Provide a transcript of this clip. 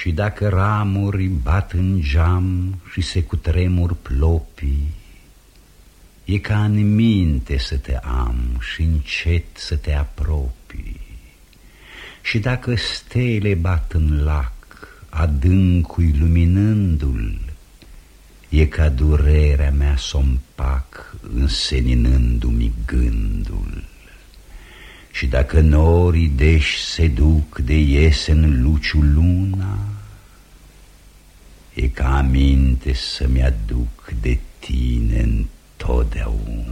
Și dacă ramuri bat în geam și se cutremur plopii, E ca în minte să te am și încet să te apropii. Și dacă stele bat în lac, adâncui luminându-l, E ca durerea mea să pac înseninându-mi gândul. Și dacă norii deși se duc de iesen luciu luna, E ca aminte să-mi aduc de tine întotdeauna.